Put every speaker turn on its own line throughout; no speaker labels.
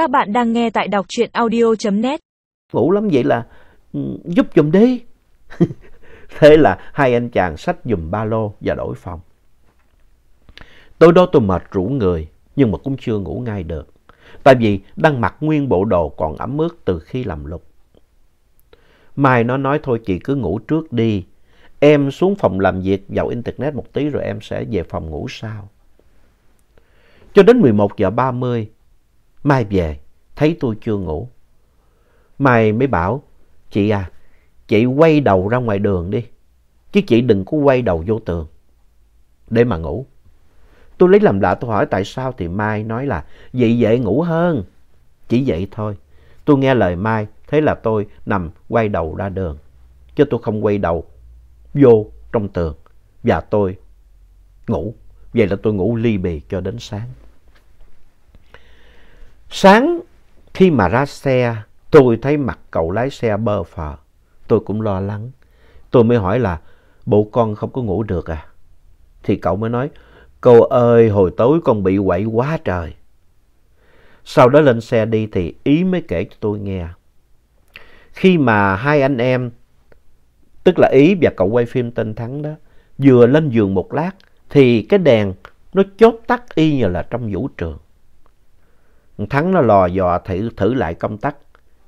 Các bạn đang nghe tại đọc truyện audio.net.
Ngủ lắm vậy là ừ, giúp giùm đi. Thế là hai anh chàng xách giùm ba lô và đổi phòng. Tối đó tôi mệt rũ người nhưng mà cũng chưa ngủ ngay được. Tại vì đang mặc nguyên bộ đồ còn ẩm ướt từ khi làm lục. Mai nó nói thôi chị cứ ngủ trước đi. Em xuống phòng làm việc vào internet một tí rồi em sẽ về phòng ngủ sau. Cho đến 11 giờ 30, Mai về, thấy tôi chưa ngủ. Mai mới bảo, chị à, chị quay đầu ra ngoài đường đi. Chứ chị đừng có quay đầu vô tường. Để mà ngủ. Tôi lấy làm lạ tôi hỏi tại sao thì Mai nói là vậy dễ ngủ hơn. Chỉ vậy thôi. Tôi nghe lời Mai, thế là tôi nằm quay đầu ra đường. Chứ tôi không quay đầu vô trong tường. Và tôi ngủ. Vậy là tôi ngủ ly bì cho đến sáng. Sáng khi mà ra xe, tôi thấy mặt cậu lái xe bơ phờ. Tôi cũng lo lắng. Tôi mới hỏi là, bộ con không có ngủ được à? Thì cậu mới nói, cô ơi, hồi tối con bị quậy quá trời. Sau đó lên xe đi thì Ý mới kể cho tôi nghe. Khi mà hai anh em, tức là Ý và cậu quay phim tên Thắng đó, vừa lên giường một lát, thì cái đèn nó chốt tắt y như là trong vũ trường. Thắng nó lò dò thử, thử lại công tắc,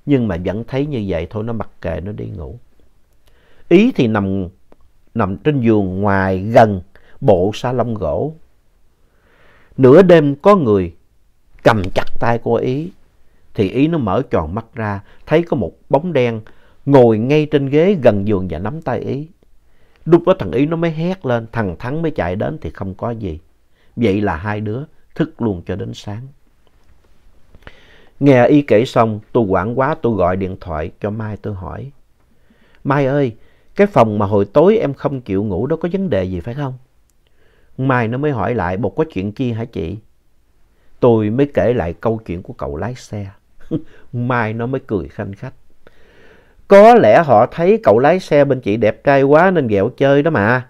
nhưng mà vẫn thấy như vậy thôi nó mặc kệ nó đi ngủ. Ý thì nằm, nằm trên giường ngoài gần bộ sa lông gỗ. Nửa đêm có người cầm chặt tay cô Ý, thì Ý nó mở tròn mắt ra, thấy có một bóng đen ngồi ngay trên ghế gần giường và nắm tay Ý. Lúc đó thằng Ý nó mới hét lên, thằng Thắng mới chạy đến thì không có gì. Vậy là hai đứa thức luôn cho đến sáng. Nghe y kể xong, tôi quảng quá tôi gọi điện thoại cho Mai tôi hỏi. Mai ơi, cái phòng mà hồi tối em không chịu ngủ đó có vấn đề gì phải không? Mai nó mới hỏi lại, một có chuyện chi hả chị? Tôi mới kể lại câu chuyện của cậu lái xe. Mai nó mới cười khanh khách. Có lẽ họ thấy cậu lái xe bên chị đẹp trai quá nên ghẹo chơi đó mà.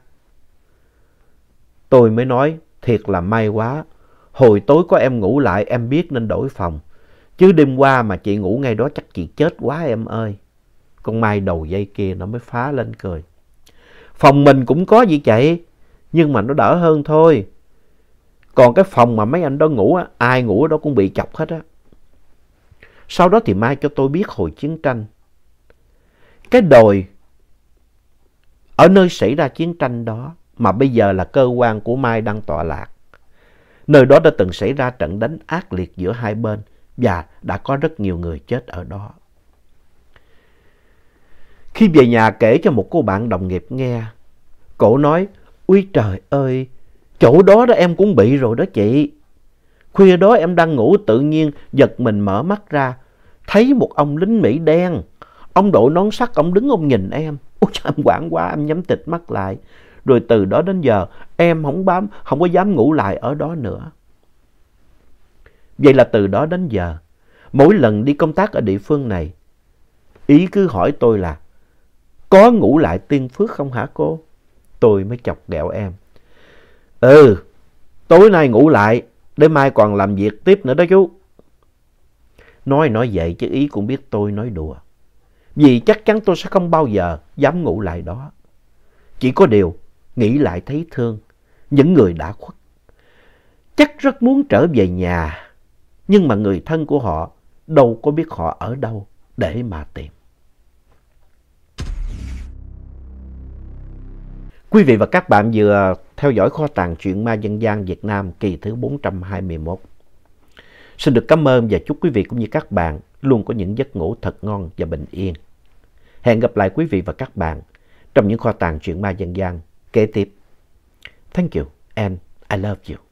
Tôi mới nói, thiệt là may quá. Hồi tối có em ngủ lại em biết nên đổi phòng. Chứ đêm qua mà chị ngủ ngay đó chắc chị chết quá em ơi. Con Mai đầu dây kia nó mới phá lên cười. Phòng mình cũng có gì chạy, nhưng mà nó đỡ hơn thôi. Còn cái phòng mà mấy anh đó ngủ, á, ai ngủ ở đó cũng bị chọc hết á. Sau đó thì Mai cho tôi biết hồi chiến tranh. Cái đồi ở nơi xảy ra chiến tranh đó mà bây giờ là cơ quan của Mai đang tọa lạc. Nơi đó đã từng xảy ra trận đánh ác liệt giữa hai bên và đã có rất nhiều người chết ở đó. Khi về nhà kể cho một cô bạn đồng nghiệp nghe, cổ nói, Úi trời ơi, chỗ đó đó em cũng bị rồi đó chị. Khuya đó em đang ngủ tự nhiên, giật mình mở mắt ra, thấy một ông lính Mỹ đen. Ông đội nón sắt, ông đứng ông nhìn em. Ôi trời, em quảng quá, em nhắm tịch mắt lại. Rồi từ đó đến giờ, em không bám, không có dám ngủ lại ở đó nữa. Vậy là từ đó đến giờ, mỗi lần đi công tác ở địa phương này, Ý cứ hỏi tôi là, có ngủ lại tiên phước không hả cô? Tôi mới chọc ghẹo em. Ừ, tối nay ngủ lại, để mai còn làm việc tiếp nữa đó chú. Nói nói vậy chứ Ý cũng biết tôi nói đùa. Vì chắc chắn tôi sẽ không bao giờ dám ngủ lại đó. Chỉ có điều, nghĩ lại thấy thương, những người đã khuất. Chắc rất muốn trở về nhà nhưng mà người thân của họ đâu có biết họ ở đâu để mà tìm. Quý vị và các bạn vừa theo dõi kho tàng truyện ma dân gian Việt Nam kỳ thứ 421. Xin được cảm ơn và chúc quý vị cũng như các bạn luôn có những giấc ngủ thật ngon và bình yên. Hẹn gặp lại quý vị và các bạn trong những kho tàng truyện ma dân gian kế tiếp. Thank you and I love you.